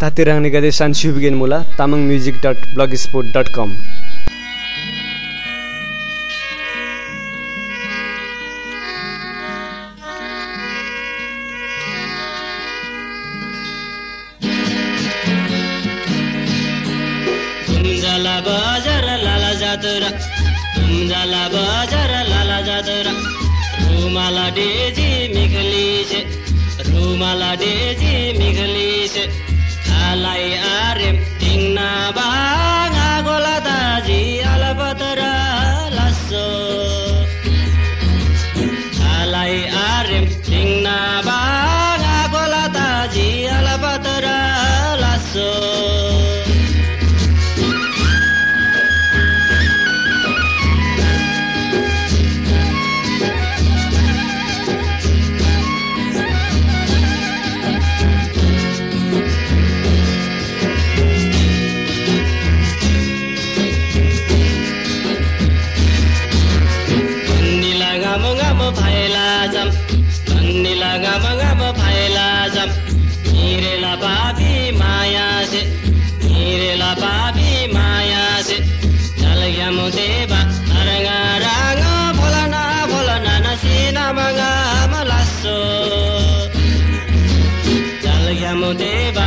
तातिराङ निगदे सान्सुबिगेन मुला Tamang music dot blog spot dot com लाला जातरा जाला बजार लाला जातरा। रुमाला डेजी मिखली रुमाला डेजी मिखली खालाई alai arem ing nabang agola tajim लाजम। भन्नेला गम गम भए लाजम। हिरेला बाबी माया से। हिरेला बाबी माया से। चल गया मुझे बारगा राग भोलना भोलना नसीना मगा मलासो चल गया मुझे बा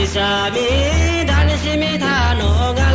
ሜዳ ንስሜታ ኖጋ